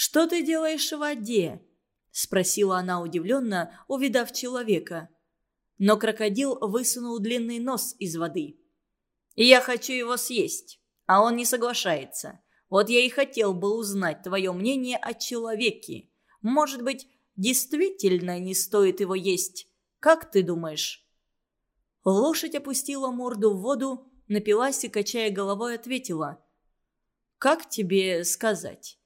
«Что ты делаешь в воде?» – спросила она удивленно, увидав человека. Но крокодил высунул длинный нос из воды. «Я хочу его съесть, а он не соглашается. Вот я и хотел бы узнать твое мнение о человеке. Может быть, действительно не стоит его есть? Как ты думаешь?» Лошадь опустила морду в воду, напилась и, качая головой, ответила. «Как тебе сказать?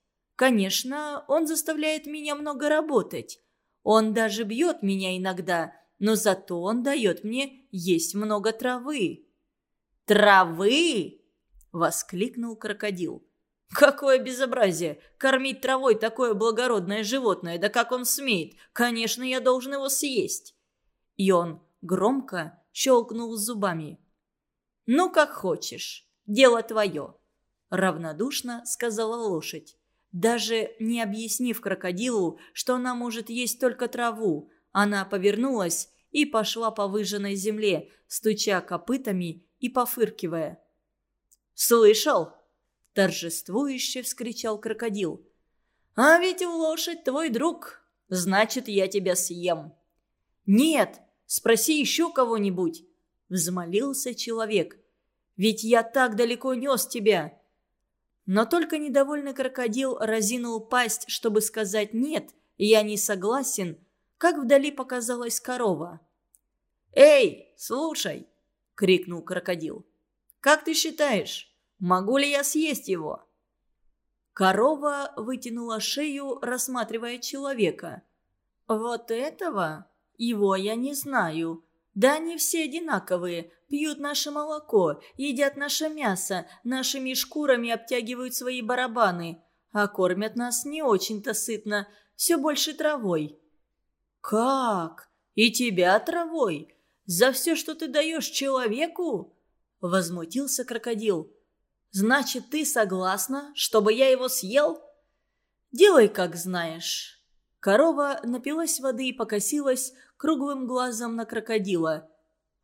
Конечно, он заставляет меня много работать. Он даже бьет меня иногда, но зато он дает мне есть много травы». «Травы?» — воскликнул крокодил. «Какое безобразие! Кормить травой такое благородное животное! Да как он смеет! Конечно, я должен его съесть!» И он громко щелкнул зубами. «Ну, как хочешь. Дело твое», — равнодушно сказала лошадь. Даже не объяснив крокодилу, что она может есть только траву, она повернулась и пошла по выжженной земле, стуча копытами и пофыркивая. «Слышал?» – торжествующе вскричал крокодил. «А ведь лошадь твой друг, значит, я тебя съем». «Нет, спроси еще кого-нибудь», – взмолился человек. «Ведь я так далеко нес тебя». Но только недовольный крокодил разинул пасть, чтобы сказать «нет, я не согласен», как вдали показалась корова. «Эй, слушай!» — крикнул крокодил. «Как ты считаешь, могу ли я съесть его?» Корова вытянула шею, рассматривая человека. «Вот этого? Его я не знаю. Да они все одинаковые, пьют наше молоко, едят наше мясо, нашими шкурами обтягивают свои барабаны, а кормят нас не очень-то сытно, все больше травой». «Как? И тебя травой? За все, что ты даешь человеку?» Возмутился крокодил. «Значит, ты согласна, чтобы я его съел?» «Делай, как знаешь». Корова напилась воды и покосилась круглым глазом на крокодила.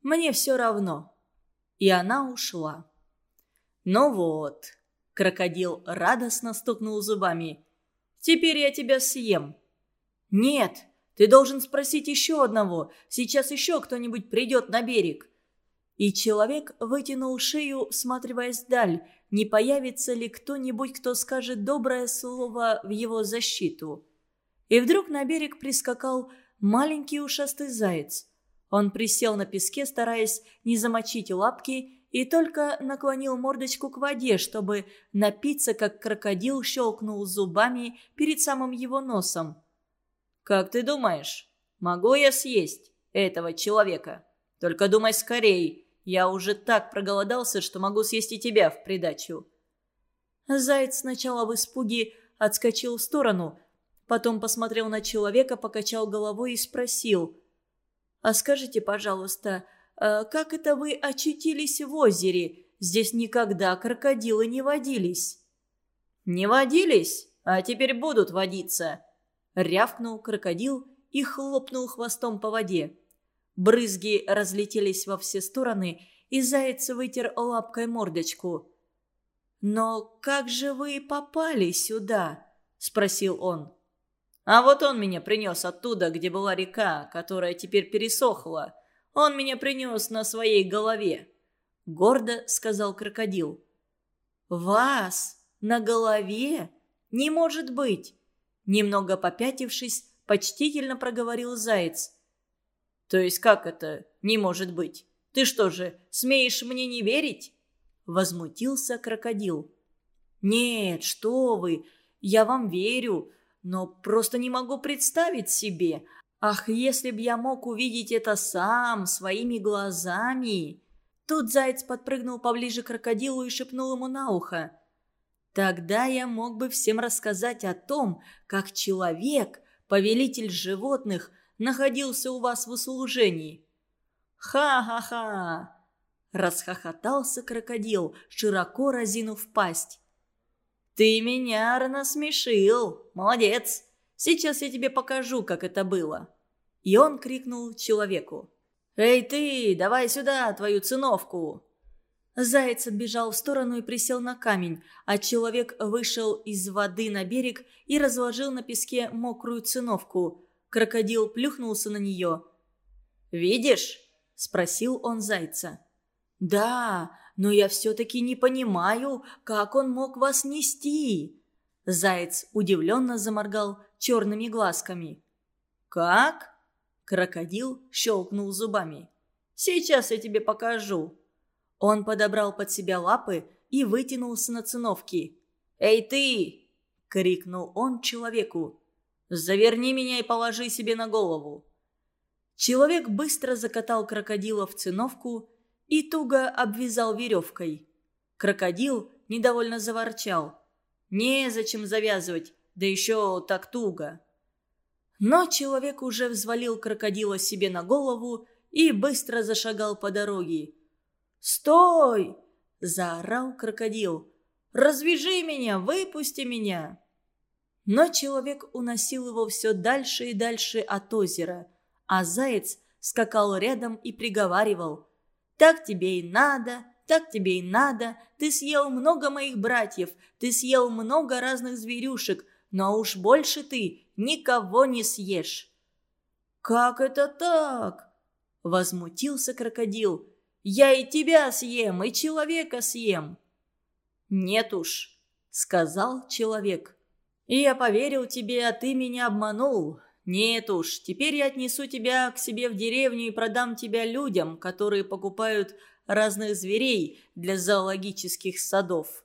«Мне все равно». И она ушла. «Ну вот», — крокодил радостно стукнул зубами. «Теперь я тебя съем». «Нет, ты должен спросить еще одного. Сейчас еще кто-нибудь придет на берег». И человек вытянул шею, всматриваясь вдаль, не появится ли кто-нибудь, кто скажет доброе слово в его защиту. И вдруг на берег прискакал маленький ушастый заяц. Он присел на песке, стараясь не замочить лапки, и только наклонил мордочку к воде, чтобы напиться, как крокодил щелкнул зубами перед самым его носом. «Как ты думаешь, могу я съесть этого человека? Только думай скорей, я уже так проголодался, что могу съесть и тебя в придачу». Заяц сначала в испуге отскочил в сторону, потом посмотрел на человека, покачал головой и спросил. «А скажите, пожалуйста, э, как это вы очутились в озере? Здесь никогда крокодилы не водились». «Не водились, а теперь будут водиться», Рявкнул крокодил и хлопнул хвостом по воде. Брызги разлетелись во все стороны, и заяц вытер лапкой мордочку. «Но как же вы попали сюда?» – спросил он. «А вот он меня принес оттуда, где была река, которая теперь пересохла. Он меня принес на своей голове», – гордо сказал крокодил. «Вас? На голове? Не может быть! Немного попятившись, почтительно проговорил Заяц. «То есть как это не может быть? Ты что же, смеешь мне не верить?» Возмутился крокодил. «Нет, что вы, я вам верю, но просто не могу представить себе. Ах, если б я мог увидеть это сам, своими глазами!» Тут заяц подпрыгнул поближе к крокодилу и шепнул ему на ухо. Тогда я мог бы всем рассказать о том, как человек, повелитель животных, находился у вас в услужении». «Ха-ха-ха!» – расхохотался крокодил, широко разинув пасть. «Ты меня рассмешил! Молодец! Сейчас я тебе покажу, как это было!» И он крикнул человеку. «Эй ты, давай сюда твою циновку!» Заяц отбежал в сторону и присел на камень, а человек вышел из воды на берег и разложил на песке мокрую циновку. Крокодил плюхнулся на нее. «Видишь?» – спросил он зайца. «Да, но я все-таки не понимаю, как он мог вас нести». Заяц удивленно заморгал черными глазками. «Как?» – крокодил щелкнул зубами. «Сейчас я тебе покажу». Он подобрал под себя лапы и вытянулся на циновке. «Эй ты!» — крикнул он человеку. «Заверни меня и положи себе на голову». Человек быстро закатал крокодила в циновку и туго обвязал веревкой. Крокодил недовольно заворчал. «Незачем завязывать, да еще так туго». Но человек уже взвалил крокодила себе на голову и быстро зашагал по дороге. «Стой!» – заорал крокодил. «Развяжи меня! Выпусти меня!» Но человек уносил его все дальше и дальше от озера, а заяц скакал рядом и приговаривал. «Так тебе и надо, так тебе и надо. Ты съел много моих братьев, ты съел много разных зверюшек, но уж больше ты никого не съешь». «Как это так?» – возмутился крокодил. Я и тебя съем, и человека съем». «Нет уж», — сказал человек. «Я поверил тебе, а ты меня обманул. Нет уж, теперь я отнесу тебя к себе в деревню и продам тебя людям, которые покупают разных зверей для зоологических садов».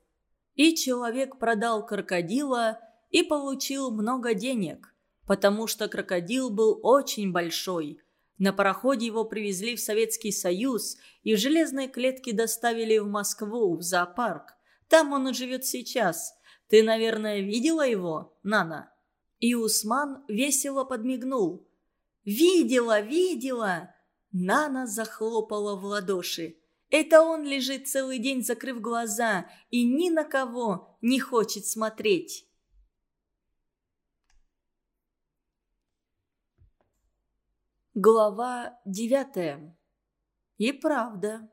И человек продал крокодила и получил много денег, потому что крокодил был очень большой. На пароходе его привезли в Советский Союз и в железной клетке доставили в Москву, в зоопарк. Там он и живет сейчас. Ты, наверное, видела его, Нана?» И Усман весело подмигнул. «Видела, видела!» Нана захлопала в ладоши. «Это он лежит целый день, закрыв глаза, и ни на кого не хочет смотреть». Глава девятая. И правда.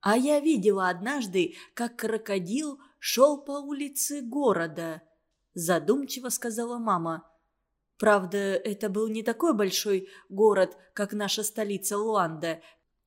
А я видела однажды, как крокодил шел по улице города, задумчиво сказала мама. Правда, это был не такой большой город, как наша столица Луанда.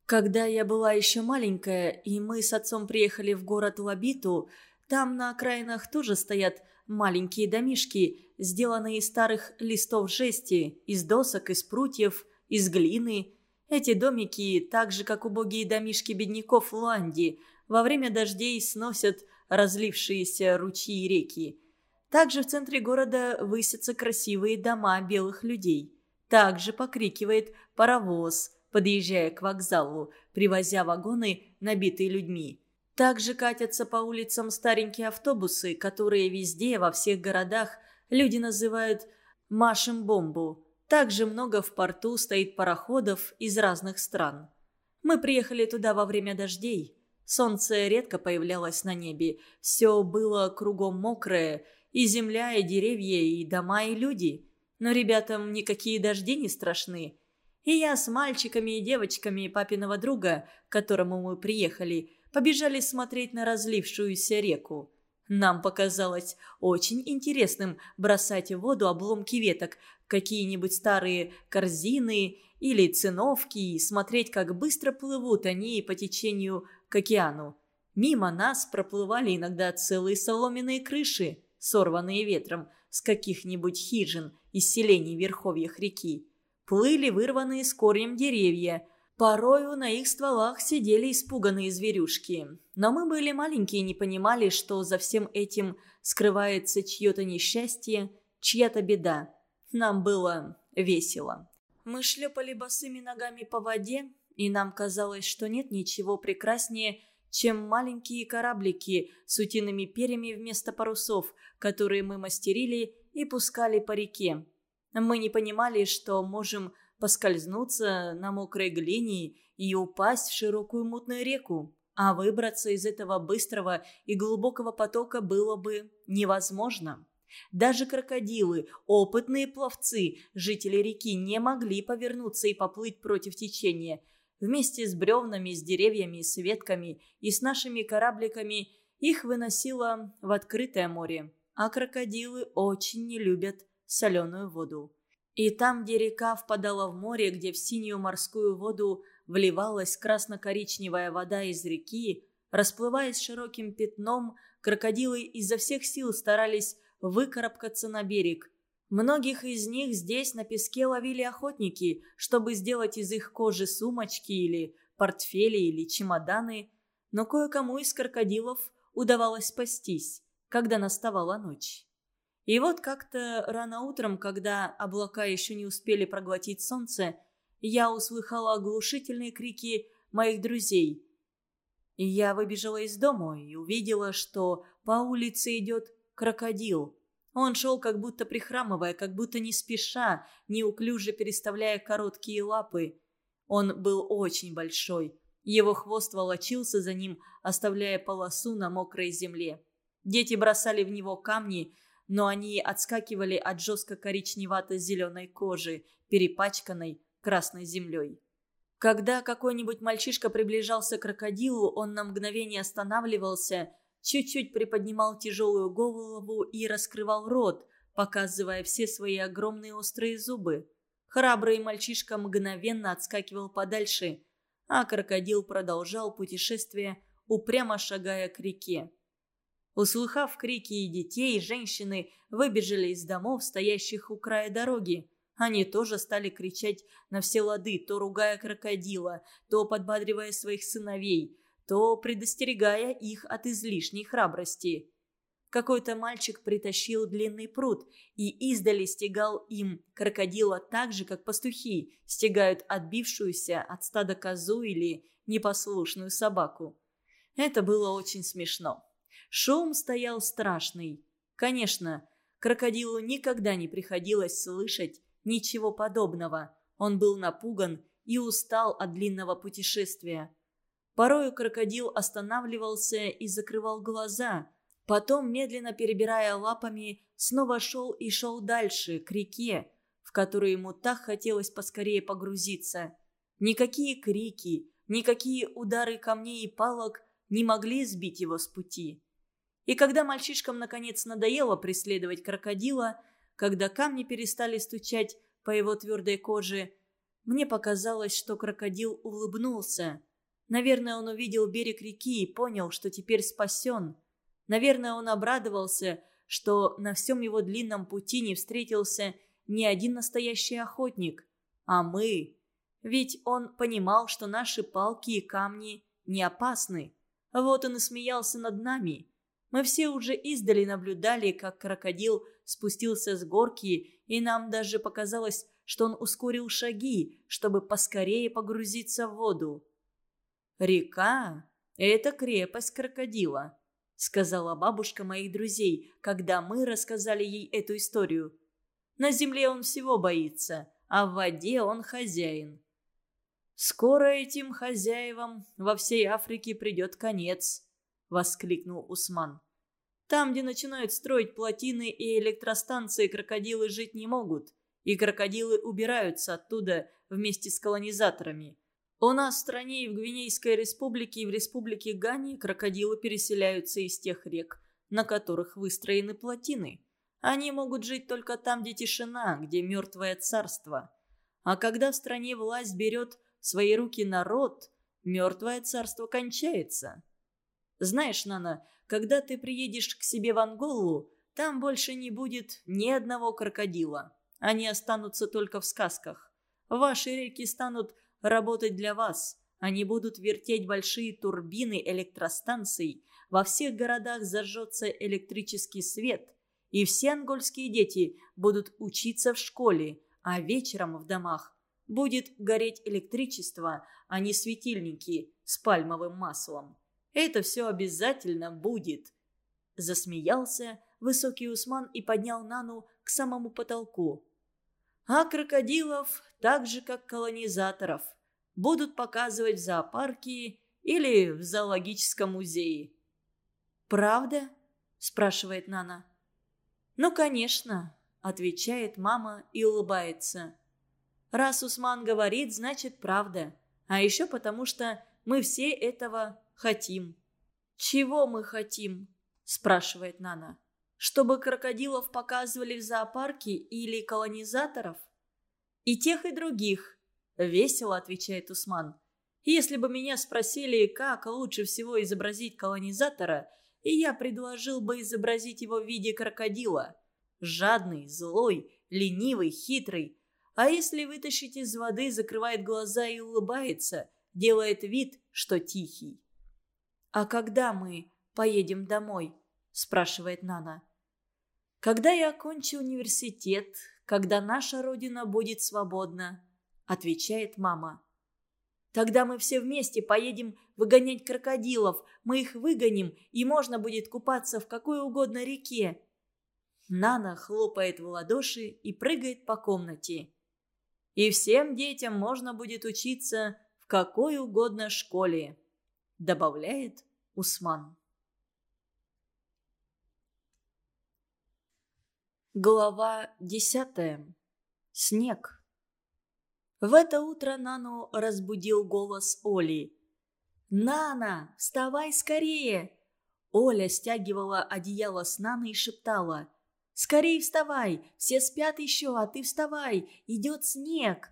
Когда я была еще маленькая, и мы с отцом приехали в город Лабиту, там на окраинах тоже стоят маленькие домишки, сделанные из старых листов жести, из досок, из прутьев, из глины. Эти домики, так же как убогие домишки бедняков Луанди, во время дождей сносят разлившиеся ручьи и реки. Также в центре города высятся красивые дома белых людей. Также покрикивает паровоз, подъезжая к вокзалу, привозя вагоны, набитые людьми. Также катятся по улицам старенькие автобусы, которые везде, во всех городах, люди называют «машем бомбу». Также много в порту стоит пароходов из разных стран. Мы приехали туда во время дождей. Солнце редко появлялось на небе. Все было кругом мокрое. И земля, и деревья, и дома, и люди. Но ребятам никакие дожди не страшны. И я с мальчиками и девочками папиного друга, к которому мы приехали, побежали смотреть на разлившуюся реку. Нам показалось очень интересным бросать в воду обломки веток, какие-нибудь старые корзины или циновки и смотреть, как быстро плывут они по течению к океану. Мимо нас проплывали иногда целые соломенные крыши, сорванные ветром с каких-нибудь хижин из селений верховьях реки. Плыли вырванные с корнем деревья – Порою на их стволах сидели испуганные зверюшки. Но мы были маленькие и не понимали, что за всем этим скрывается чье-то несчастье, чья-то беда. Нам было весело. Мы шлепали босыми ногами по воде, и нам казалось, что нет ничего прекраснее, чем маленькие кораблики с утиными перьями вместо парусов, которые мы мастерили и пускали по реке. Мы не понимали, что можем поскользнуться на мокрой глине и упасть в широкую мутную реку. А выбраться из этого быстрого и глубокого потока было бы невозможно. Даже крокодилы, опытные пловцы, жители реки, не могли повернуться и поплыть против течения. Вместе с бревнами, с деревьями, с ветками и с нашими корабликами их выносило в открытое море. А крокодилы очень не любят соленую воду. И там, где река впадала в море, где в синюю морскую воду вливалась красно-коричневая вода из реки, расплываясь широким пятном, крокодилы изо всех сил старались выкарабкаться на берег. Многих из них здесь на песке ловили охотники, чтобы сделать из их кожи сумочки или портфели или чемоданы, но кое-кому из крокодилов удавалось спастись, когда наставала ночь. И вот как-то рано утром, когда облака еще не успели проглотить солнце, я услыхала оглушительные крики моих друзей. И я выбежала из дома и увидела, что по улице идет крокодил. Он шел как будто прихрамывая, как будто не спеша, неуклюже переставляя короткие лапы. Он был очень большой. Его хвост волочился за ним, оставляя полосу на мокрой земле. Дети бросали в него камни, но они отскакивали от жестко-коричневато-зеленой кожи, перепачканной красной землей. Когда какой-нибудь мальчишка приближался к крокодилу, он на мгновение останавливался – чуть-чуть приподнимал тяжелую голову и раскрывал рот, показывая все свои огромные острые зубы. Храбрый мальчишка мгновенно отскакивал подальше, а крокодил продолжал путешествие, упрямо шагая к реке. Услыхав крики и детей, женщины выбежали из домов, стоящих у края дороги. Они тоже стали кричать на все лады, то ругая крокодила, то подбадривая своих сыновей – то предостерегая их от излишней храбрости. Какой-то мальчик притащил длинный пруд и издали стегал им крокодила так же, как пастухи стегают отбившуюся от стада козу или непослушную собаку. Это было очень смешно. Шум стоял страшный. Конечно, крокодилу никогда не приходилось слышать ничего подобного. Он был напуган и устал от длинного путешествия. Порою крокодил останавливался и закрывал глаза. Потом, медленно перебирая лапами, снова шел и шел дальше, к реке, в которую ему так хотелось поскорее погрузиться. Никакие крики, никакие удары камней и палок не могли сбить его с пути. И когда мальчишкам наконец надоело преследовать крокодила, когда камни перестали стучать по его твердой коже, мне показалось, что крокодил улыбнулся. Наверное, он увидел берег реки и понял, что теперь спасен. Наверное, он обрадовался, что на всем его длинном пути не встретился ни один настоящий охотник, а мы. Ведь он понимал, что наши палки и камни не опасны. Вот он и смеялся над нами. Мы все уже издали наблюдали, как крокодил спустился с горки, и нам даже показалось, что он ускорил шаги, чтобы поскорее погрузиться в воду. «Река – это крепость крокодила», – сказала бабушка моих друзей, когда мы рассказали ей эту историю. «На земле он всего боится, а в воде он хозяин». «Скоро этим хозяевам во всей Африке придет конец», – воскликнул Усман. «Там, где начинают строить плотины и электростанции, крокодилы жить не могут, и крокодилы убираются оттуда вместе с колонизаторами. У нас в стране и в Гвинейской республике, и в республике Гани крокодилы переселяются из тех рек, на которых выстроены плотины. Они могут жить только там, где тишина, где мертвое царство. А когда в стране власть берет в свои руки народ, мертвое царство кончается. Знаешь, Нана, когда ты приедешь к себе в Анголу, там больше не будет ни одного крокодила. Они останутся только в сказках. Ваши реки станут работать для вас. Они будут вертеть большие турбины электростанций. Во всех городах зажжется электрический свет. И все ангольские дети будут учиться в школе, а вечером в домах будет гореть электричество, а не светильники с пальмовым маслом. Это все обязательно будет. Засмеялся высокий Усман и поднял Нану к самому потолку. А крокодилов, так же как колонизаторов, будут показывать в зоопарке или в зоологическом музее. «Правда?» – спрашивает Нана. «Ну, конечно», – отвечает мама и улыбается. «Раз Усман говорит, значит правда. А еще потому, что мы все этого хотим. «Чего мы хотим?» – спрашивает Нана. «Чтобы крокодилов показывали в зоопарке или колонизаторов?» «И тех, и других», – весело отвечает Усман. «Если бы меня спросили, как лучше всего изобразить колонизатора, я предложил бы изобразить его в виде крокодила. Жадный, злой, ленивый, хитрый. А если вытащить из воды, закрывает глаза и улыбается, делает вид, что тихий. «А когда мы поедем домой?» – спрашивает Нана. «Когда я окончу университет, когда наша родина будет свободна», – отвечает мама. «Тогда мы все вместе поедем выгонять крокодилов, мы их выгоним, и можно будет купаться в какой угодно реке». Нана хлопает в ладоши и прыгает по комнате. «И всем детям можно будет учиться в какой угодно школе», – добавляет Усман. Глава десятая. Снег. В это утро Нану разбудил голос Оли. «Нана, вставай скорее!» Оля стягивала одеяло с Наны и шептала. «Скорей вставай! Все спят еще, а ты вставай! Идет снег!»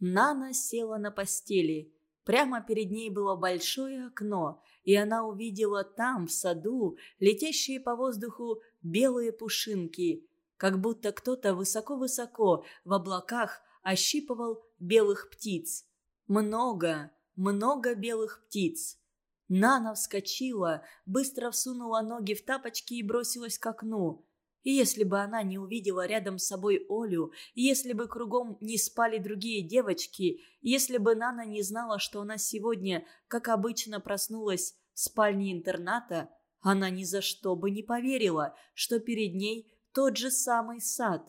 Нана села на постели. Прямо перед ней было большое окно, и она увидела там, в саду, летящие по воздуху белые пушинки, как будто кто-то высоко-высоко в облаках ощипывал белых птиц. Много, много белых птиц. Нана вскочила, быстро всунула ноги в тапочки и бросилась к окну. И если бы она не увидела рядом с собой Олю, если бы кругом не спали другие девочки, если бы Нана не знала, что она сегодня, как обычно, проснулась в спальне интерната, она ни за что бы не поверила, что перед ней тот же самый сад.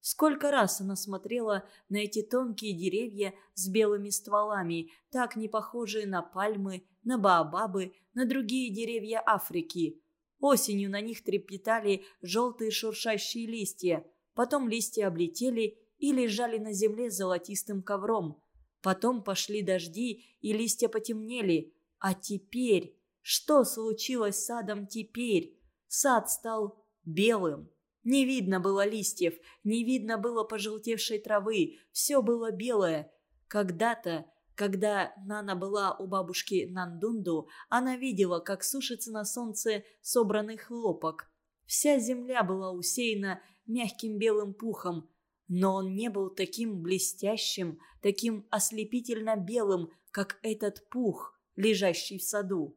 Сколько раз она смотрела на эти тонкие деревья с белыми стволами, так не похожие на пальмы, на баобабы, на другие деревья Африки. Осенью на них трепетали желтые шуршащие листья. Потом листья облетели и лежали на земле золотистым ковром. Потом пошли дожди, и листья потемнели. А теперь... Что случилось с садом теперь? Сад стал белым. Не видно было листьев, не видно было пожелтевшей травы. Все было белое. Когда-то когда Нана была у бабушки Нандунду, она видела, как сушится на солнце собранный хлопок. Вся земля была усеяна мягким белым пухом, но он не был таким блестящим, таким ослепительно белым, как этот пух, лежащий в саду.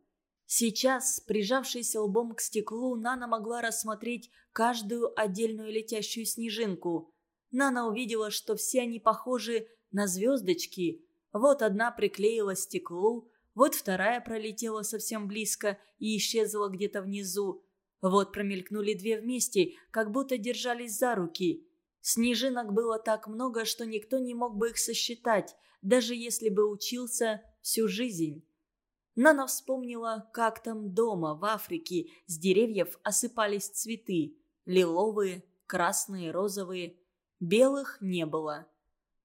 Сейчас, прижавшись лбом к стеклу, Нана могла рассмотреть каждую отдельную летящую снежинку. Нана увидела, что все они похожи на звездочки – вот одна приклеила стеклу, вот вторая пролетела совсем близко и исчезла где-то внизу. Вот промелькнули две вместе, как будто держались за руки. Снежинок было так много, что никто не мог бы их сосчитать, даже если бы учился всю жизнь. Нана вспомнила, как там дома, в Африке, с деревьев осыпались цветы. Лиловые, красные, розовые. Белых не было.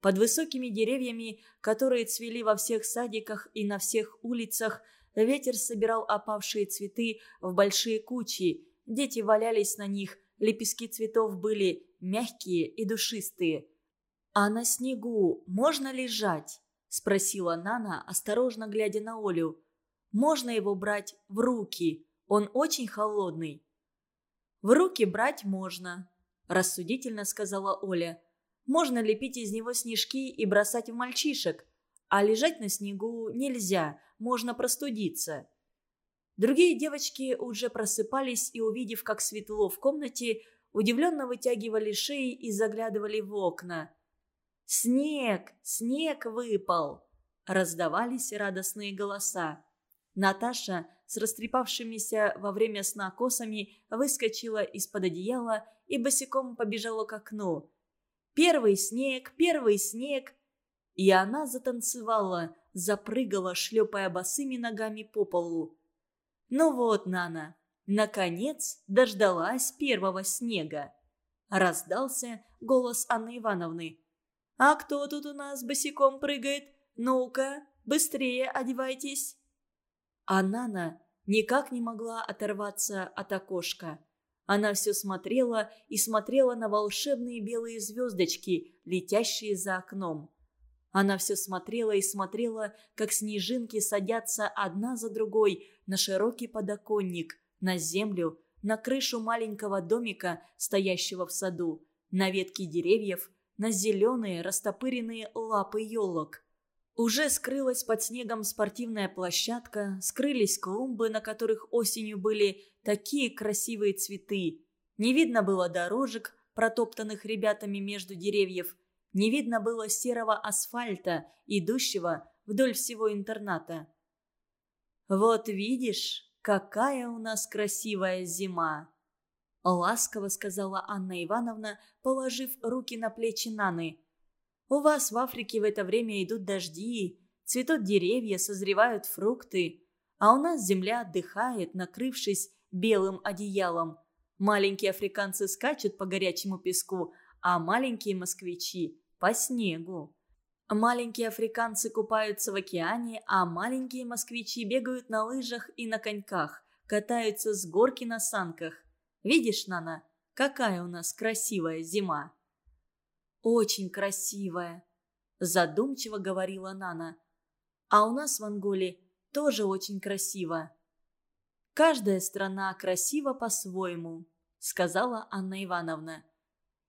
Под высокими деревьями, которые цвели во всех садиках и на всех улицах, ветер собирал опавшие цветы в большие кучи. Дети валялись на них, лепестки цветов были мягкие и душистые. «А на снегу можно лежать?» – спросила Нана, осторожно глядя на Олю. «Можно его брать в руки? Он очень холодный». «В руки брать можно», – рассудительно сказала Оля. Можно лепить из него снежки и бросать в мальчишек. А лежать на снегу нельзя, можно простудиться. Другие девочки уже просыпались и, увидев, как светло в комнате, удивленно вытягивали шеи и заглядывали в окна. «Снег! Снег выпал!» Раздавались радостные голоса. Наташа с растрепавшимися во время сна косами выскочила из-под одеяла и босиком побежала к окну. Первый снег, первый снег. И она затанцевала, запрыгала, шлепая босыми ногами по полу. Ну вот, Нана, наконец дождалась первого снега. Раздался голос Анны Ивановны. «А кто тут у нас босиком прыгает? Ну-ка, быстрее одевайтесь!» А Нана никак не могла оторваться от окошка. Она все смотрела и смотрела на волшебные белые звездочки, летящие за окном. Она все смотрела и смотрела, как снежинки садятся одна за другой на широкий подоконник, на землю, на крышу маленького домика, стоящего в саду, на ветки деревьев, на зеленые растопыренные лапы елок. Уже скрылась под снегом спортивная площадка, скрылись клумбы, на которых осенью были такие красивые цветы. Не видно было дорожек, протоптанных ребятами между деревьев – не видно было серого асфальта, идущего вдоль всего интерната. «Вот видишь, какая у нас красивая зима!» Ласково сказала Анна Ивановна, положив руки на плечи Наны. «У вас в Африке в это время идут дожди, цветут деревья, созревают фрукты, а у нас земля отдыхает, накрывшись белым одеялом. Маленькие африканцы скачут по горячему песку, а маленькие москвичи – по снегу. Маленькие африканцы купаются в океане, а маленькие москвичи бегают на лыжах и на коньках, катаются с горки на санках. Видишь, Нана, какая у нас красивая зима?» «Очень красивая», – задумчиво говорила Нана. «А у нас в Анголе тоже очень красиво». «Каждая страна красива по-своему», – сказала Анна Ивановна.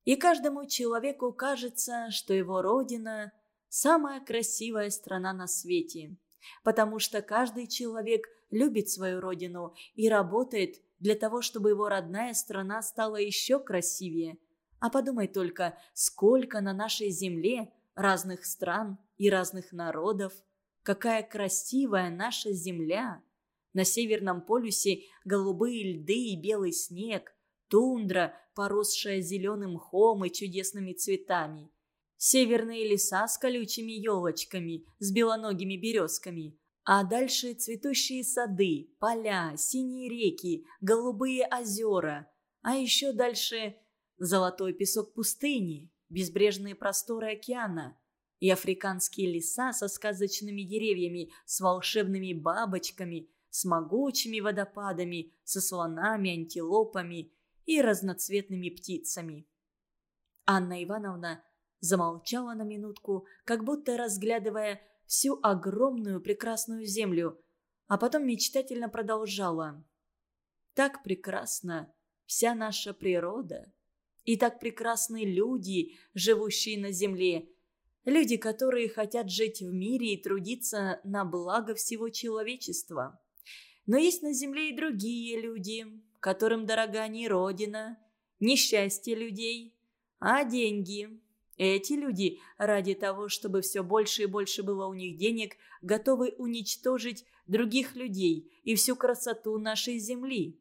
И каждому человеку кажется, что его родина – самая красивая страна на свете. Потому что каждый человек любит свою родину и работает для того, чтобы его родная страна стала еще красивее. А подумай только, сколько на нашей земле разных стран и разных народов. Какая красивая наша земля! На Северном полюсе голубые льды и белый снег – тундра, поросшая зеленым мхом и чудесными цветами. Северные леса с колючими елочками, с белоногими березками. А дальше цветущие сады, поля, синие реки, голубые озера. А еще дальше золотой песок пустыни, безбрежные просторы океана и африканские леса со сказочными деревьями, с волшебными бабочками, с могучими водопадами, со слонами, антилопами и разноцветными птицами. Анна Ивановна замолчала на минутку, как будто разглядывая всю огромную прекрасную землю, а потом мечтательно продолжала. «Так прекрасна вся наша природа, и так прекрасны люди, живущие на земле, люди, которые хотят жить в мире и трудиться на благо всего человечества. Но есть на земле и другие люди, которым дорога не родина, не счастье людей, а деньги. Эти люди, ради того, чтобы все больше и больше было у них денег, готовы уничтожить других людей и всю красоту нашей земли.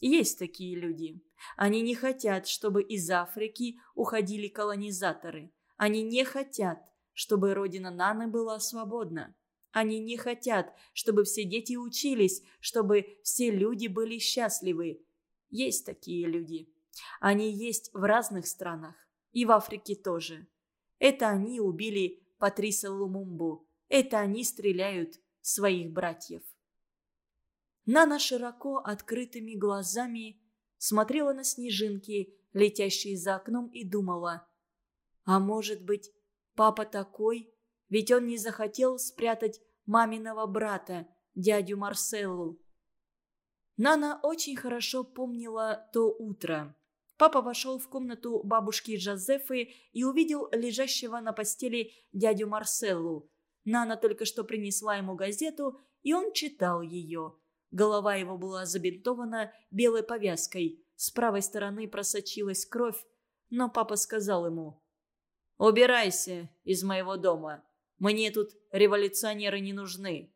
Есть такие люди. Они не хотят, чтобы из Африки уходили колонизаторы. Они не хотят, чтобы родина Наны была свободна. Они не хотят, чтобы все дети учились, чтобы все люди были счастливы. Есть такие люди. Они есть в разных странах. И в Африке тоже. Это они убили Патриса Лумумбу. Это они стреляют своих братьев. Нана широко открытыми глазами смотрела на снежинки, летящие за окном, и думала. А может быть, папа такой, ведь он не захотел спрятать маминого брата, дядю Марселлу. Нана очень хорошо помнила то утро. Папа вошел в комнату бабушки Жозефы и увидел лежащего на постели дядю Марселлу. Нана только что принесла ему газету, и он читал ее. Голова его была забинтована белой повязкой. С правой стороны просочилась кровь, но папа сказал ему «Убирайся из моего дома». Мне тут революционеры не нужны».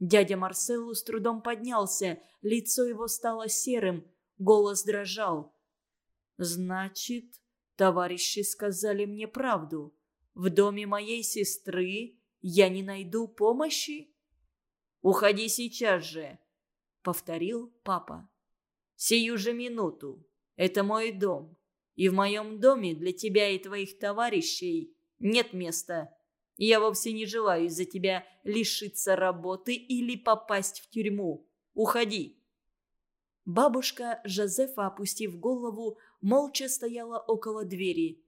Дядя Марселу с трудом поднялся, лицо его стало серым, голос дрожал. «Значит, товарищи сказали мне правду. В доме моей сестры я не найду помощи?» «Уходи сейчас же», — повторил папа. «Сию же минуту. Это мой дом. И в моем доме для тебя и твоих товарищей нет места. Я вовсе не желаю из-за тебя лишиться работы или попасть в тюрьму. Уходи!» Бабушка Жозефа, опустив голову, молча стояла около двери.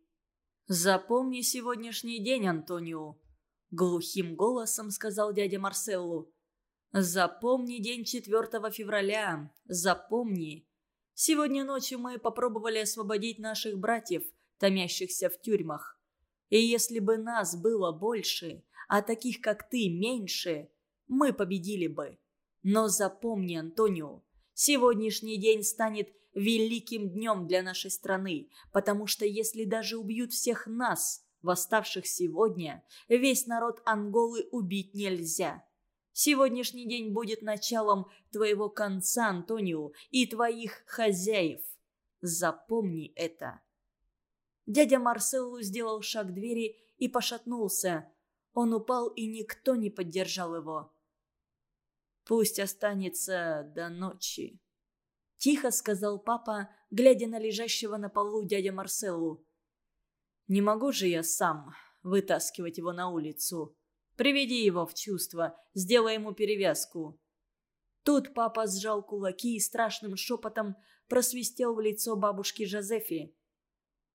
«Запомни сегодняшний день, Антонио», — глухим голосом сказал дядя Марселлу. «Запомни день 4 февраля, запомни. Сегодня ночью мы попробовали освободить наших братьев, томящихся в тюрьмах. И если бы нас было больше, а таких, как ты, меньше, мы победили бы. Но запомни, Антонио, сегодняшний день станет великим днем для нашей страны, потому что если даже убьют всех нас, восставших сегодня, весь народ Анголы убить нельзя. Сегодняшний день будет началом твоего конца, Антонио, и твоих хозяев. Запомни это. Дядя Марселлу сделал шаг к двери и пошатнулся. Он упал, и никто не поддержал его. «Пусть останется до ночи», — тихо сказал папа, глядя на лежащего на полу дядя Марселлу. «Не могу же я сам вытаскивать его на улицу. Приведи его в чувство, сделай ему перевязку». Тут папа сжал кулаки и страшным шепотом просвистел в лицо бабушки Жозефи.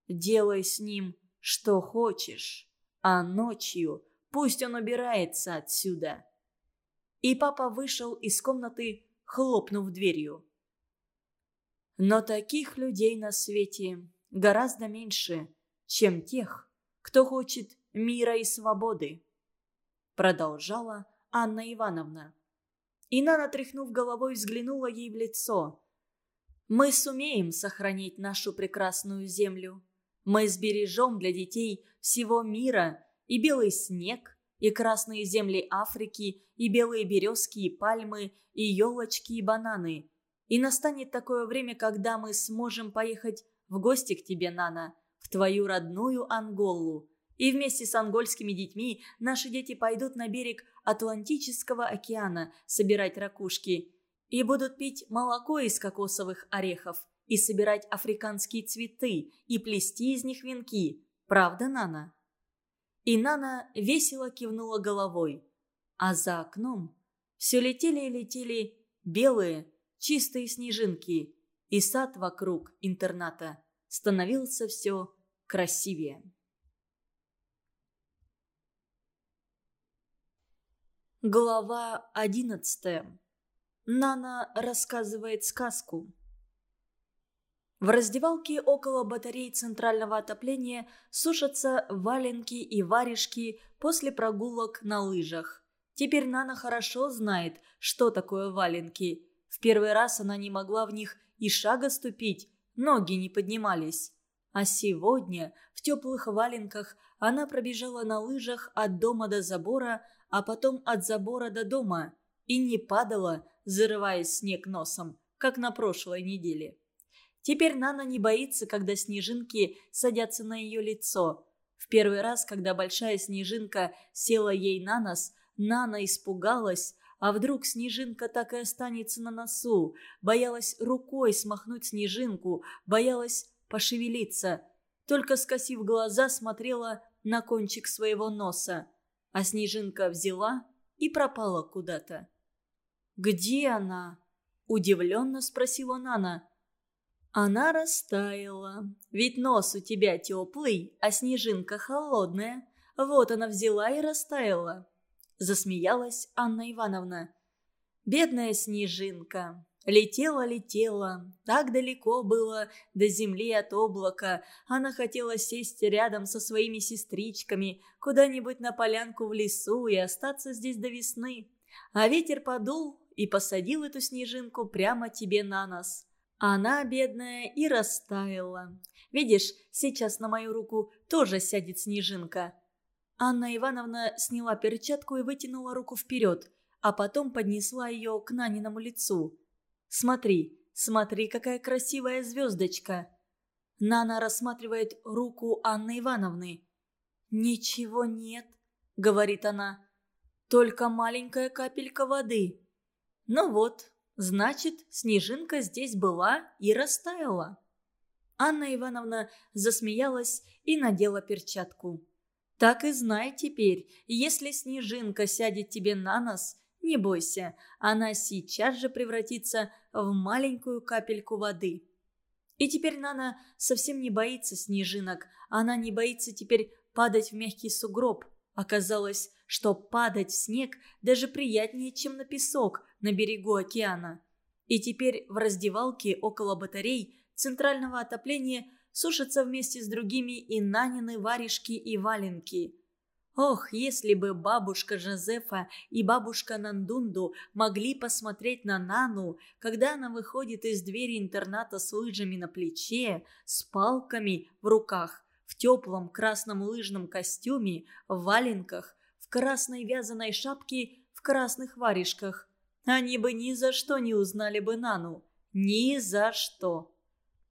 Делай с ним что хочешь, а ночью пусть он убирается отсюда». И папа вышел из комнаты, хлопнув дверью. Но таких людей на свете гораздо меньше, чем тех, кто хочет мира и свободы. Продолжала Анна Ивановна. И Нана, тряхнув головой, взглянула ей в лицо. «Мы сумеем сохранить нашу прекрасную землю. Мы сбережем для детей всего мира и белый снег, и красные земли Африки, и белые березки, и пальмы, и елочки, и бананы. И настанет такое время, когда мы сможем поехать в гости к тебе, Нана, в твою родную Анголу. И вместе с ангольскими детьми наши дети пойдут на берег Атлантического океана собирать ракушки и будут пить молоко из кокосовых орехов и собирать африканские цветы и плести из них венки. Правда, Нана?» И Нана весело кивнула головой. А за окном все летели и летели белые, чистые снежинки, и сад вокруг интерната становился все красивее. Глава одиннадцатая. Нана рассказывает сказку. В раздевалке около батарей центрального отопления сушатся валенки и варежки после прогулок на лыжах. Теперь Нана хорошо знает, что такое валенки. В первый раз она не могла в них и шага ступить, ноги не поднимались. А сегодня в теплых валенках она пробежала на лыжах от дома до забора, а потом от забора до дома и не падала, зарываясь снег носом, как на прошлой неделе. Теперь Нана не боится, когда снежинки садятся на ее лицо. В первый раз, когда большая снежинка села ей на нос, Нана испугалась, а вдруг снежинка так и останется на носу. Боялась рукой смахнуть снежинку, боялась пошевелиться. Только скосив глаза, смотрела на кончик своего носа. А снежинка взяла и пропала куда-то. «Где она?» – удивленно спросила Нана. Она растаяла. Ведь нос у тебя теплый, а снежинка холодная. Вот она взяла и растаяла. Засмеялась Анна Ивановна. Бедная снежинка. Летела-летела. Так далеко было до земли от облака. Она хотела сесть рядом со своими сестричками, куда-нибудь на полянку в лесу и остаться здесь до весны. А ветер подул и посадил эту снежинку прямо тебе на нос. Она, бедная, и растаяла. Видишь, сейчас на мою руку тоже сядет снежинка. Анна Ивановна сняла перчатку и вытянула руку вперед, а потом поднесла ее к Наниному лицу. «Смотри, смотри, какая красивая звездочка!» Нана рассматривает руку Анны Ивановны. «Ничего нет», — говорит она, — «только маленькая капелька воды». «Ну вот, Значит, снежинка здесь была и растаяла. Анна Ивановна засмеялась и надела перчатку. Так и знай теперь, если снежинка сядет тебе на нос, не бойся, она сейчас же превратится в маленькую капельку воды. И теперь Нана совсем не боится снежинок, она не боится теперь падать в мягкий сугроб. Оказалось, что падать в снег даже приятнее, чем на песок на берегу океана. И теперь в раздевалке около батарей центрального отопления сушатся вместе с другими и Нанины варежки и валенки. Ох, если бы бабушка Жозефа и бабушка Нандунду могли посмотреть на Нану, когда она выходит из двери интерната с лыжами на плече, с палками в руках, в теплом красном лыжном костюме, в валенках, в красной вязаной шапке, в красных варежках. Они бы ни за что не узнали бы Нану. Ни за что.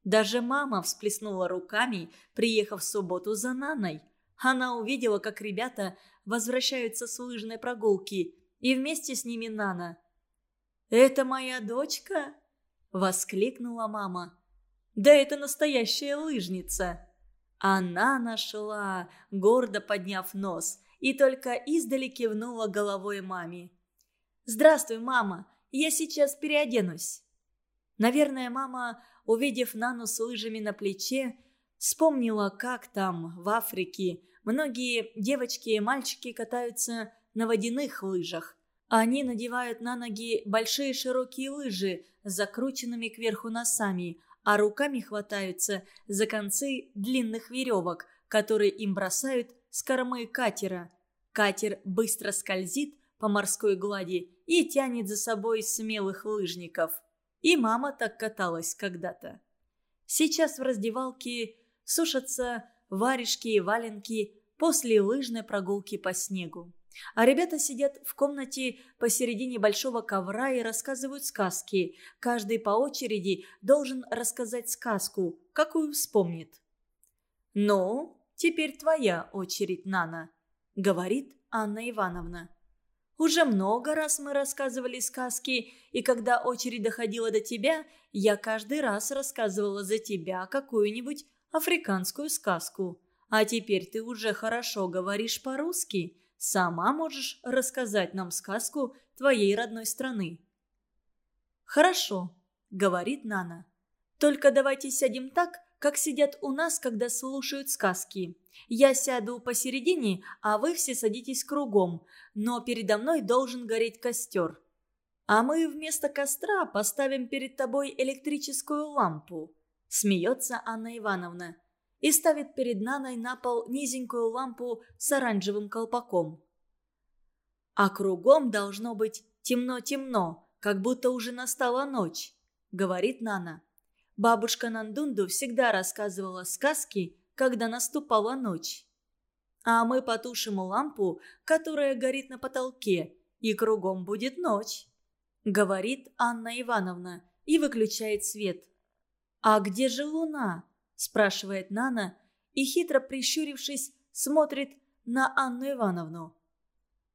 Даже мама всплеснула руками, приехав в субботу за Наной. Она увидела, как ребята возвращаются с лыжной прогулки, и вместе с ними Нана. «Это моя дочка?» – воскликнула мама. «Да это настоящая лыжница!» Она нашла, гордо подняв нос, и только издали кивнула головой маме. «Здравствуй, мама, я сейчас переоденусь». Наверное, мама, увидев Нану с лыжами на плече, вспомнила, как там, в Африке, Многие девочки и мальчики катаются на водяных лыжах. Они надевают на ноги большие широкие лыжи с закрученными кверху носами, а руками хватаются за концы длинных веревок, которые им бросают с кормы катера. Катер быстро скользит по морской глади и тянет за собой смелых лыжников. И мама так каталась когда-то. Сейчас в раздевалке сушатся варежки и валенки после лыжной прогулки по снегу. А ребята сидят в комнате посередине большого ковра и рассказывают сказки. Каждый по очереди должен рассказать сказку, какую вспомнит. «Ну, теперь твоя очередь, Нана», — говорит Анна Ивановна. «Уже много раз мы рассказывали сказки, и когда очередь доходила до тебя, я каждый раз рассказывала за тебя какую-нибудь африканскую сказку. А теперь ты уже хорошо говоришь по-русски. Сама можешь рассказать нам сказку твоей родной страны». «Хорошо», — говорит Нана. «Только давайте сядем так, как сидят у нас, когда слушают сказки. Я сяду посередине, а вы все садитесь кругом, но передо мной должен гореть костер. А мы вместо костра поставим перед тобой электрическую лампу», — смеется Анна Ивановна и ставит перед Наной на пол низенькую лампу с оранжевым колпаком. «А кругом должно быть темно-темно, как будто уже настала ночь», — говорит Нана. Бабушка Нандунду всегда рассказывала сказки, когда наступала ночь. А мы потушим лампу, которая горит на потолке, и кругом будет ночь», — говорит Анна Ивановна и выключает свет. «А где же луна?» спрашивает Нана и, хитро прищурившись, смотрит на Анну Ивановну.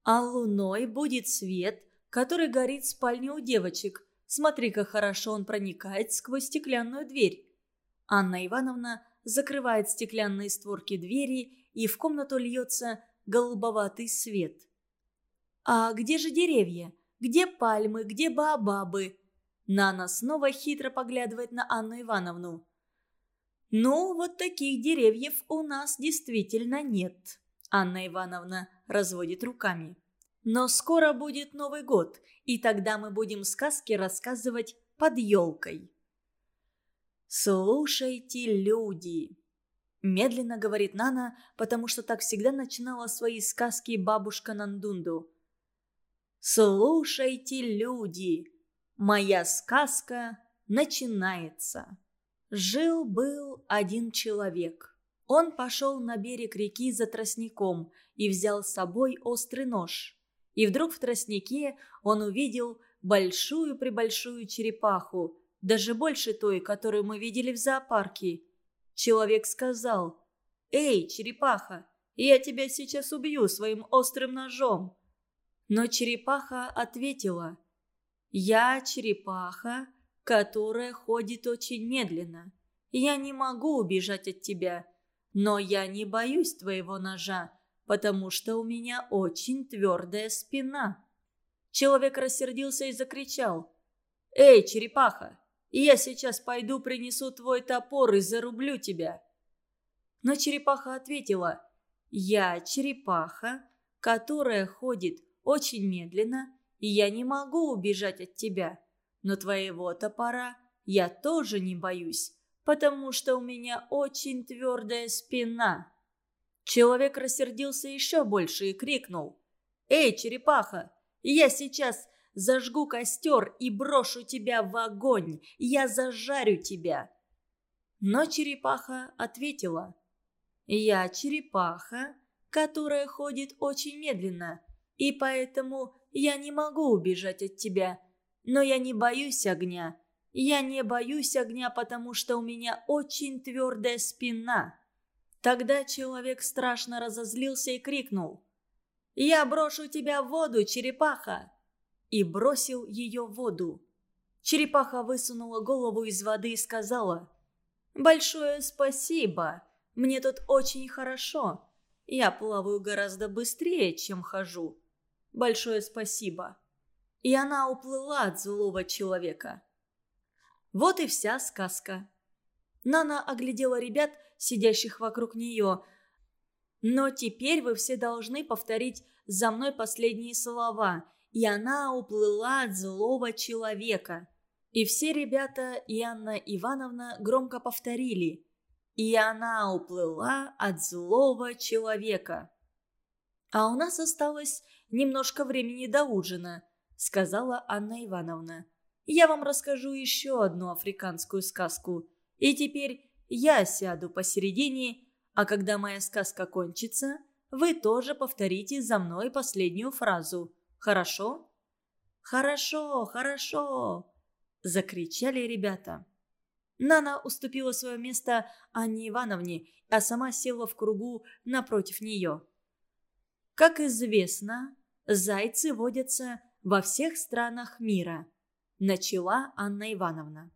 А луной будет свет, который горит в спальне у девочек. Смотри, как хорошо он проникает сквозь стеклянную дверь. Анна Ивановна закрывает стеклянные створки двери, и в комнату льется голубоватый свет. «А где же деревья? Где пальмы? Где баобабы?» Нана снова хитро поглядывает на Анну Ивановну. «Ну, вот таких деревьев у нас действительно нет», – Анна Ивановна разводит руками. «Но скоро будет Новый год, и тогда мы будем сказки рассказывать под елкой». «Слушайте, люди!» Медленно говорит Нана, потому что так всегда начинала свои сказки бабушка Нандунду. «Слушайте, люди! Моя сказка начинается!» Жил-был один человек. Он пошел на берег реки за тростником и взял с собой острый нож. И вдруг в тростнике он увидел большую-пребольшую черепаху, даже больше той, которую мы видели в зоопарке. Человек сказал, «Эй, черепаха, я тебя сейчас убью своим острым ножом». Но черепаха ответила, «Я черепаха, которая ходит очень медленно. Я не могу убежать от тебя, но я не боюсь твоего ножа, потому что у меня очень твердая спина». Человек рассердился и закричал. «Эй, черепаха, я сейчас пойду принесу твой топор и зарублю тебя». Но черепаха ответила. «Я черепаха, которая ходит очень медленно, и я не могу убежать от тебя. Но твоего топора я тоже не боюсь, потому что у меня очень твердая спина». Человек рассердился еще больше и крикнул. «Эй, черепаха, я сейчас зажгу костер и брошу тебя в огонь, я зажарю тебя». Но черепаха ответила. «Я черепаха, которая ходит очень медленно, и поэтому я не могу убежать от тебя. Но я не боюсь огня. Я не боюсь огня, потому что у меня очень твердая спина». Тогда человек страшно разозлился и крикнул. «Я брошу тебя в воду, черепаха!» И бросил ее в воду. Черепаха высунула голову из воды и сказала. «Большое спасибо. Мне тут очень хорошо. Я плаваю гораздо быстрее, чем хожу. Большое спасибо». И она уплыла от злого человека. Вот и вся сказка. Нана оглядела ребят, сидящих вокруг нее. «Но теперь вы все должны повторить за мной последние слова, и она уплыла от злого человека». И все ребята и Анна Ивановна громко повторили «И она уплыла от злого человека». «А у нас осталось немножко времени до ужина», — сказала Анна Ивановна. «Я вам расскажу еще одну африканскую сказку. И теперь я сяду посередине, а когда моя сказка кончится, вы тоже повторите за мной последнюю фразу. Хорошо? Хорошо, хорошо, закричали ребята. Нана уступила свое место Анне Ивановне, а сама села в кругу напротив нее. Как известно, зайцы водятся во всех странах мира, начала Анна Ивановна.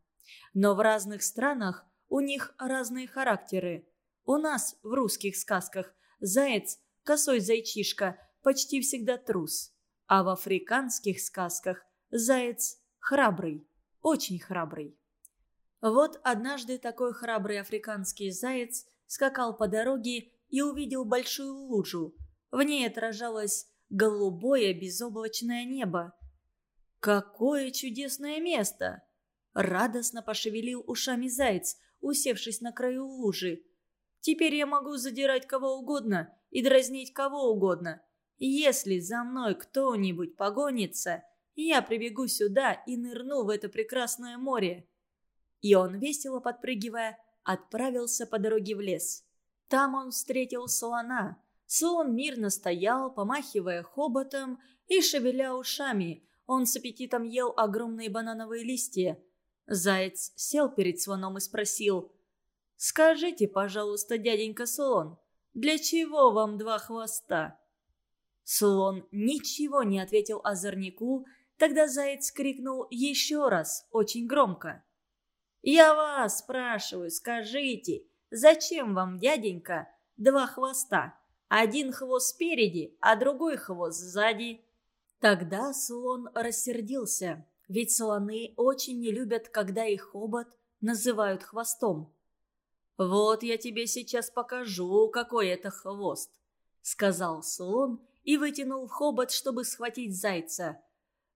Но в разных странах у них разные характеры. У нас, в русских сказках, заяц, косой зайчишка, почти всегда трус. А в африканских сказках заяц храбрый, очень храбрый. Вот однажды такой храбрый африканский заяц скакал по дороге и увидел большую лужу. В ней отражалось голубое безоблачное небо. «Какое чудесное место!» Радостно пошевелил ушами заяц, усевшись на краю лужи. «Теперь я могу задирать кого угодно и дразнить кого угодно. Если за мной кто-нибудь погонится, я прибегу сюда и нырну в это прекрасное море». И он, весело подпрыгивая, отправился по дороге в лес. Там он встретил слона. Слон мирно стоял, помахивая хоботом и шевеля ушами. Он с аппетитом ел огромные банановые листья. Заяц сел перед слоном и спросил. «Скажите, пожалуйста, дяденька слон, для чего вам два хвоста?» Слон ничего не ответил озорнику, тогда заяц крикнул еще раз, очень громко. «Я вас спрашиваю, скажите, зачем вам, дяденька, два хвоста? Один хвост спереди, а другой хвост сзади?» Тогда слон рассердился. Ведь слоны очень не любят, когда их хобот называют хвостом. «Вот я тебе сейчас покажу, какой это хвост», — сказал слон и вытянул хобот, чтобы схватить зайца.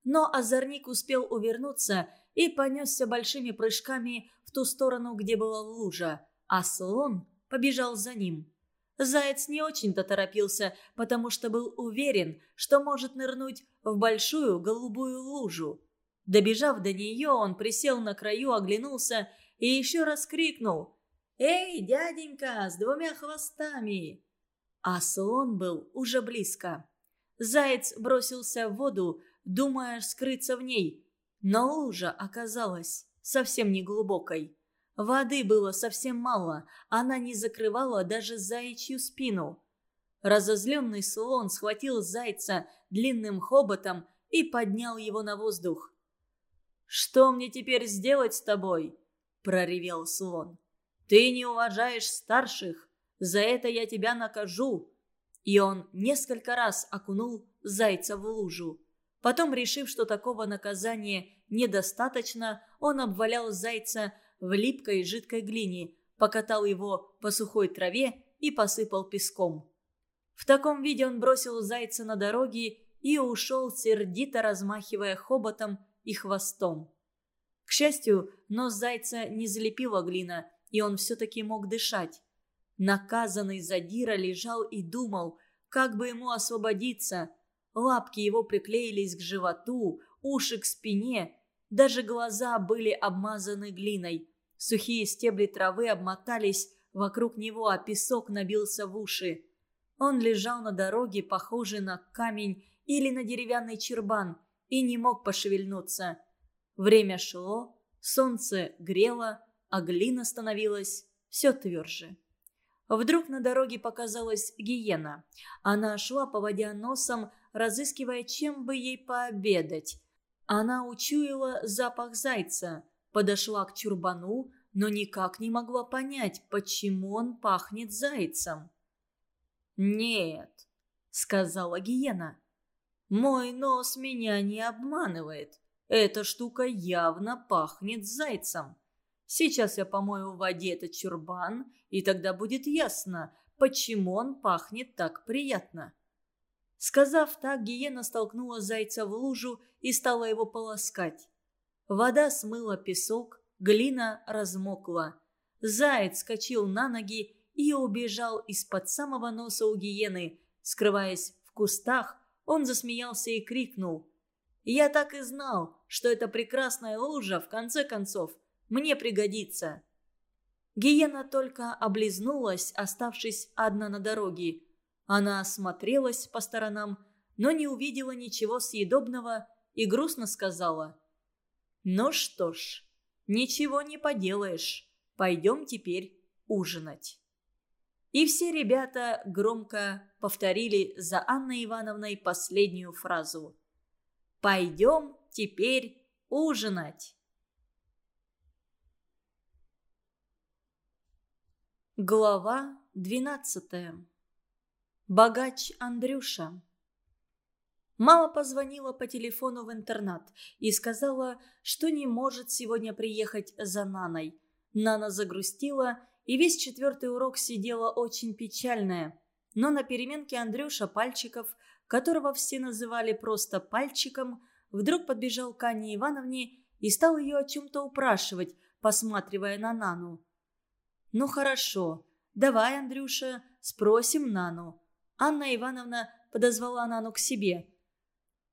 Но озорник успел увернуться и понесся большими прыжками в ту сторону, где была лужа, а слон побежал за ним. Заяц не очень-то торопился, потому что был уверен, что может нырнуть в большую голубую лужу. Добежав до нее, он присел на краю, оглянулся и еще раз крикнул «Эй, дяденька, с двумя хвостами!» А слон был уже близко. Заяц бросился в воду, думая скрыться в ней, но лужа оказалась совсем не глубокой. Воды было совсем мало, она не закрывала даже заячью спину. Разозленный слон схватил зайца длинным хоботом и поднял его на воздух. «Что мне теперь сделать с тобой?» – проревел слон. «Ты не уважаешь старших, за это я тебя накажу». И он несколько раз окунул зайца в лужу. Потом, решив, что такого наказания недостаточно, он обвалял зайца в липкой жидкой глине, покатал его по сухой траве и посыпал песком. В таком виде он бросил зайца на дороге и ушел, сердито размахивая хоботом и хвостом. К счастью, нос зайца не залепила глина, и он все-таки мог дышать. Наказанный задира лежал и думал, как бы ему освободиться. Лапки его приклеились к животу, уши к спине, даже глаза были обмазаны глиной. Сухие стебли травы обмотались вокруг него, а песок набился в уши. Он лежал на дороге, похожий на камень или на деревянный чербан, и не мог пошевельнуться. Время шло, солнце грело, а глина становилась все тверже. Вдруг на дороге показалась гиена. Она шла, поводя носом, разыскивая, чем бы ей пообедать. Она учуяла запах зайца, подошла к чурбану, но никак не могла понять, почему он пахнет зайцем. «Нет», — сказала гиена, — «мой нос меня не обманывает. Эта штука явно пахнет зайцем. Сейчас я помою в воде этот чурбан, и тогда будет ясно, почему он пахнет так приятно». Сказав так, гиена столкнула зайца в лужу и стала его полоскать. Вода смыла песок, глина размокла. Заяц скочил на ноги и убежал из-под самого носа у гиены. Скрываясь в кустах, он засмеялся и крикнул. «Я так и знал, что эта прекрасная лужа, в конце концов, мне пригодится». Гиена только облизнулась, оставшись одна на дороге. Она осмотрелась по сторонам, но не увидела ничего съедобного и грустно сказала. «Ну что ж, ничего не поделаешь. Пойдем теперь ужинать». И все ребята громко повторили за Анной Ивановной последнюю фразу. «Пойдем теперь ужинать». Глава двенадцатая Богач Андрюша. Мама позвонила по телефону в интернат и сказала, что не может сегодня приехать за Наной. Нана загрустила и весь четвертый урок сидела очень печальная. Но на переменке Андрюша Пальчиков, которого все называли просто Пальчиком, вдруг подбежал к Анне Ивановне и стал ее о чем-то упрашивать, посматривая на Нану. «Ну хорошо, давай, Андрюша, спросим Нану», Анна Ивановна подозвала Нану к себе.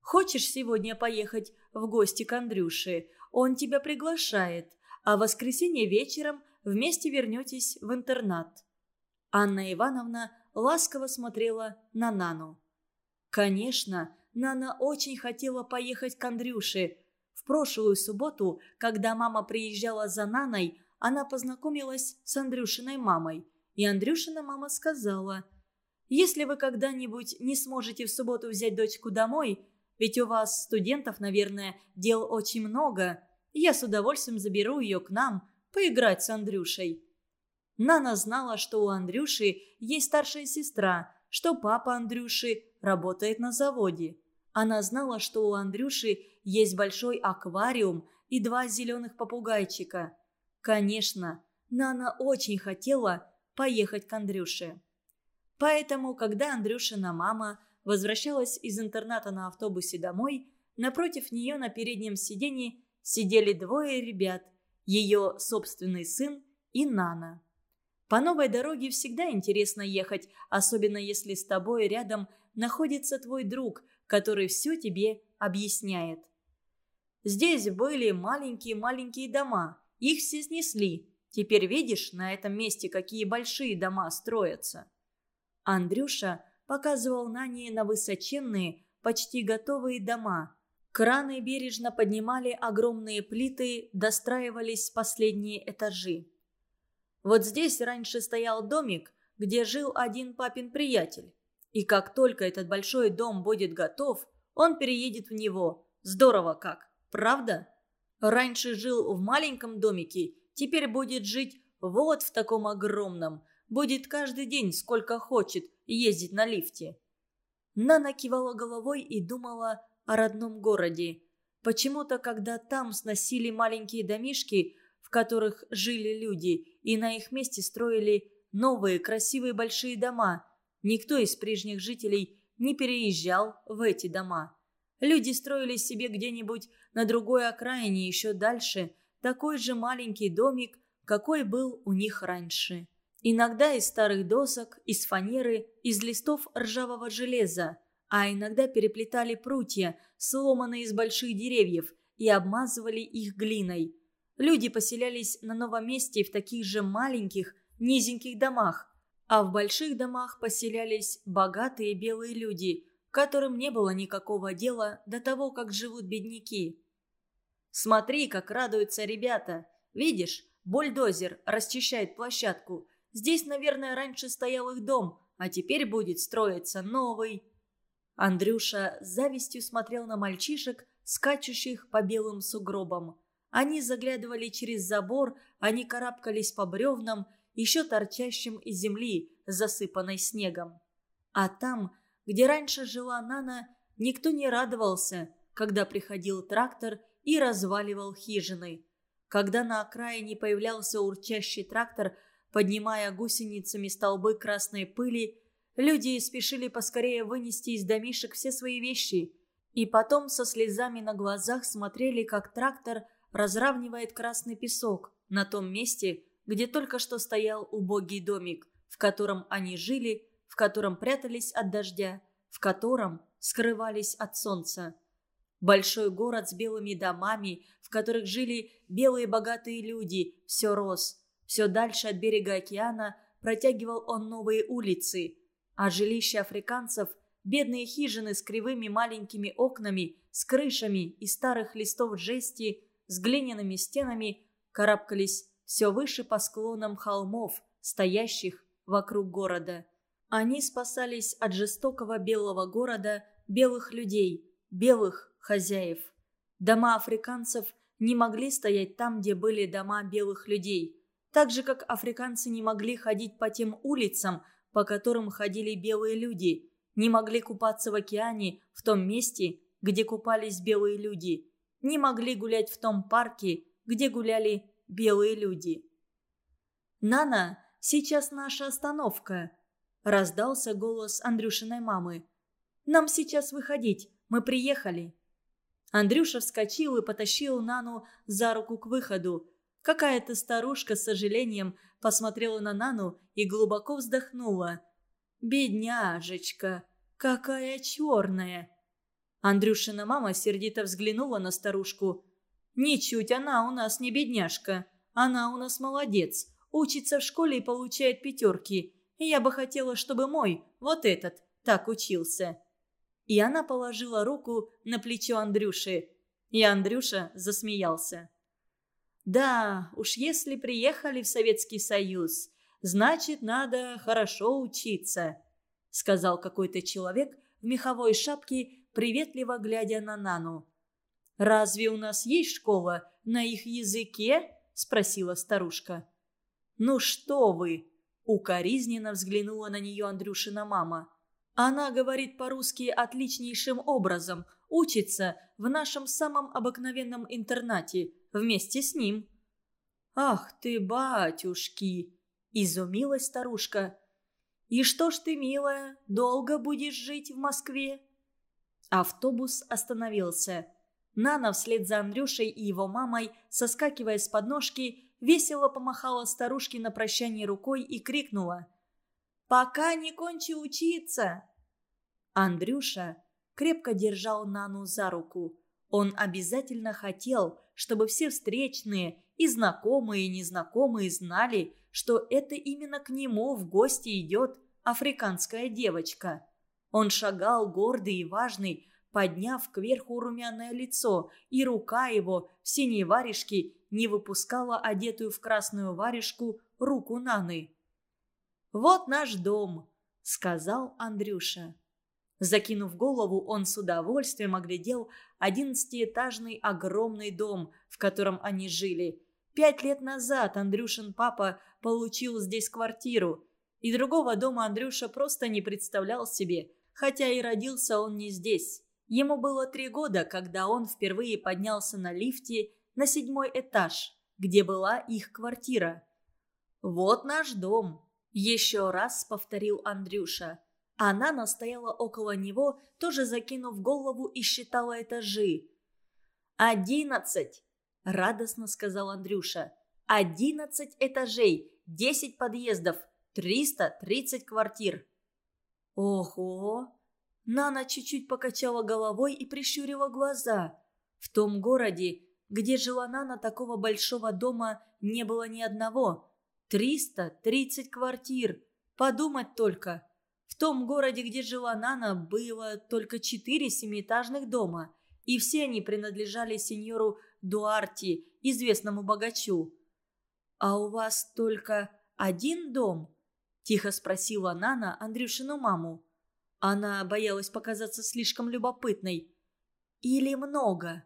«Хочешь сегодня поехать в гости к Андрюше? Он тебя приглашает, а в воскресенье вечером вместе вернетесь в интернат». Анна Ивановна ласково смотрела на Нану. Конечно, Нана очень хотела поехать к Андрюше. В прошлую субботу, когда мама приезжала за Наной, она познакомилась с Андрюшиной мамой. И Андрюшина мама сказала – если вы когда-нибудь не сможете в субботу взять дочку домой, ведь у вас, студентов, наверное, дел очень много, я с удовольствием заберу ее к нам поиграть с Андрюшей». Нана знала, что у Андрюши есть старшая сестра, что папа Андрюши работает на заводе. Она знала, что у Андрюши есть большой аквариум и два зеленых попугайчика. Конечно, Нана очень хотела поехать к Андрюше. Поэтому, когда Андрюшина мама возвращалась из интерната на автобусе домой, напротив нее на переднем сиденье сидели двое ребят, ее собственный сын и Нана. По новой дороге всегда интересно ехать, особенно если с тобой рядом находится твой друг, который все тебе объясняет. Здесь были маленькие-маленькие дома, их все снесли. Теперь видишь на этом месте, какие большие дома строятся. Андрюша показывал Нане на высоченные, почти готовые дома. Краны бережно поднимали огромные плиты, достраивались последние этажи. Вот здесь раньше стоял домик, где жил один папин приятель. И как только этот большой дом будет готов, он переедет в него. Здорово как, правда? Раньше жил в маленьком домике, теперь будет жить вот в таком огромном. Будет каждый день, сколько хочет, ездить на лифте. Нана кивала головой и думала о родном городе. Почему-то, когда там сносили маленькие домишки, в которых жили люди, и на их месте строили новые красивые большие дома, никто из прежних жителей не переезжал в эти дома. Люди строили себе где-нибудь на другой окраине еще дальше такой же маленький домик, какой был у них раньше. Иногда из старых досок, из фанеры, из листов ржавого железа, а иногда переплетали прутья, сломанные из больших деревьев, и обмазывали их глиной. Люди поселялись на новом месте в таких же маленьких, низеньких домах, а в больших домах поселялись богатые белые люди, которым не было никакого дела до того, как живут бедняки. «Смотри, как радуются ребята! Видишь, бульдозер расчищает площадку. Здесь, наверное, раньше стоял их дом, а теперь будет строиться новый». Андрюша с завистью смотрел на мальчишек, скачущих по белым сугробам. Они заглядывали через забор, они карабкались по бревнам, еще торчащим из земли, засыпанной снегом. А там, где раньше жила Нана, никто не радовался, когда приходил трактор и разваливал хижины. Когда на окраине появлялся урчащий трактор, поднимая гусеницами столбы красной пыли, люди спешили поскорее вынести из домишек все свои вещи. И потом со слезами на глазах смотрели, как трактор разравнивает красный песок на том месте, где только что стоял убогий домик, в котором они жили, в котором прятались от дождя, в котором скрывались от солнца. Большой город с белыми домами, в которых жили белые богатые люди, все рос. Все дальше от берега океана протягивал он новые улицы, а жилища африканцев – бедные хижины с кривыми маленькими окнами, с крышами из старых листов жести, с глиняными стенами – карабкались все выше по склонам холмов, стоящих вокруг города. Они спасались от жестокого белого города белых людей, белых хозяев. Дома африканцев не могли стоять там, где были дома белых людей. Так же, как африканцы не могли ходить по тем улицам, по которым ходили белые люди, не могли купаться в океане в том месте, где купались белые люди, не могли гулять в том парке, где гуляли белые люди. «Нана, сейчас наша остановка», – раздался голос Андрюшиной мамы. «Нам сейчас выходить, мы приехали». Андрюша вскочил и потащил Нану за руку к выходу. Какая-то старушка с сожалением посмотрела на Нану и глубоко вздохнула. «Бедняжечка, какая черная!» Андрюшина мама сердито взглянула на старушку. «Ничуть она у нас не бедняжка. Она у нас молодец. Учится в школе и получает пятерки. я бы хотела, чтобы мой, вот этот, так учился». И она положила руку на плечо Андрюши. И Андрюша засмеялся. «Да, уж если приехали в Советский Союз, значит, надо хорошо учиться», сказал какой-то человек в меховой шапке, приветливо глядя на Нану. «Разве у нас есть школа на их языке?» – спросила старушка. «Ну что вы!» – укоризненно взглянула на нее Андрюшина мама. Она говорит по-русски отличнейшим образом, учится в нашем самом обыкновенном интернате вместе с ним». «Ах ты, батюшки!» – изумилась старушка. «И что ж ты, милая, долго будешь жить в Москве?» Автобус остановился. Нана вслед за Андрюшей и его мамой, соскакивая с подножки, весело помахала старушке на прощание рукой и крикнула – пока не кончи учиться!» Андрюша крепко держал Нану за руку. Он обязательно хотел, чтобы все встречные, и знакомые, и незнакомые знали, что это именно к нему в гости идет африканская девочка. Он шагал гордый и важный, подняв кверху румяное лицо, и рука его в синей варежке не выпускала одетую в красную варежку руку Наны. «Вот наш дом», — сказал Андрюша. Закинув голову, он с удовольствием оглядел одиннадцатиэтажный огромный дом, в котором они жили. Пять лет назад Андрюшин папа получил здесь квартиру. И другого дома Андрюша просто не представлял себе, хотя и родился он не здесь. Ему было три года, когда он впервые поднялся на лифте на седьмой этаж, где была их квартира. «Вот наш дом», – еще раз повторил Андрюша. Она настояла около него, тоже закинув голову и считала этажи. «Одиннадцать!» – радостно сказал Андрюша. «Одиннадцать этажей, десять подъездов, триста тридцать квартир». «Ого!» Нана чуть-чуть покачала головой и прищурила глаза. В том городе, где жила Нана, такого большого дома не было ни одного. Триста тридцать квартир. Подумать только. В том городе, где жила Нана, было только четыре семиэтажных дома, и все они принадлежали сеньору Дуарти, известному богачу. «А у вас только один дом?» – тихо спросила Нана Андрюшину маму. Она боялась показаться слишком любопытной. «Или много?»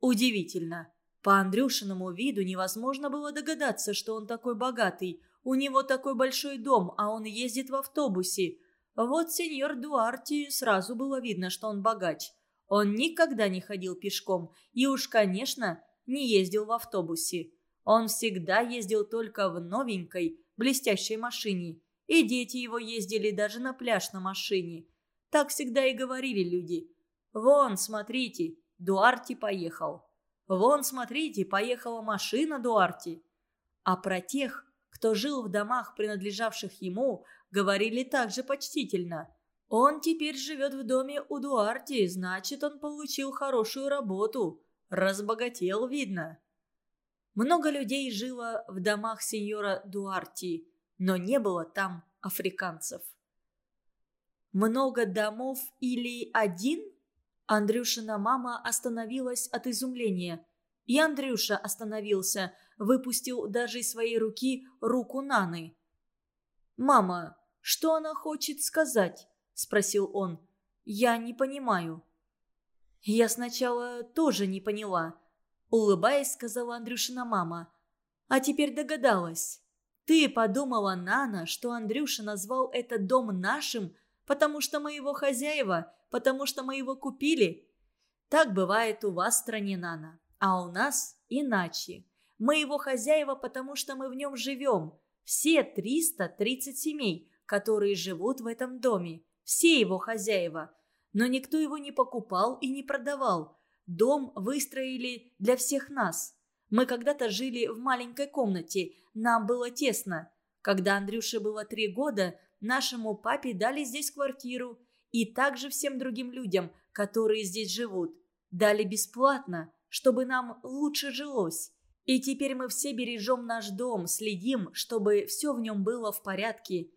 Удивительно. По Андрюшиному виду невозможно было догадаться, что он такой богатый – у него такой большой дом, а он ездит в автобусе. Вот сеньор Дуарти сразу было видно, что он богач. Он никогда не ходил пешком и уж, конечно, не ездил в автобусе. Он всегда ездил только в новенькой, блестящей машине. И дети его ездили даже на пляж на машине. Так всегда и говорили люди. «Вон, смотрите, Дуарти поехал». «Вон, смотрите, поехала машина Дуарти». А про тех, кто жил в домах, принадлежавших ему, говорили также почтительно. Он теперь живет в доме у Дуарти, значит, он получил хорошую работу. Разбогател, видно. Много людей жило в домах сеньора Дуарти, но не было там африканцев. Много домов или один? Андрюшина мама остановилась от изумления. И Андрюша остановился, выпустил даже из своей руки руку Наны. «Мама, что она хочет сказать?» – спросил он. «Я не понимаю». «Я сначала тоже не поняла», – улыбаясь, сказала Андрюшина мама. «А теперь догадалась. Ты подумала, Нана, что Андрюша назвал этот дом нашим, потому что мы его хозяева, потому что мы его купили? Так бывает у вас в стране, Нана, а у нас иначе. Мы его хозяева, потому что мы в нем живем. Все 330 семей, которые живут в этом доме. Все его хозяева. Но никто его не покупал и не продавал. Дом выстроили для всех нас. Мы когда-то жили в маленькой комнате, нам было тесно. Когда Андрюше было три года, нашему папе дали здесь квартиру. И также всем другим людям, которые здесь живут. Дали бесплатно, чтобы нам лучше жилось. И теперь мы все бережем наш дом, следим, чтобы все в нем было в порядке.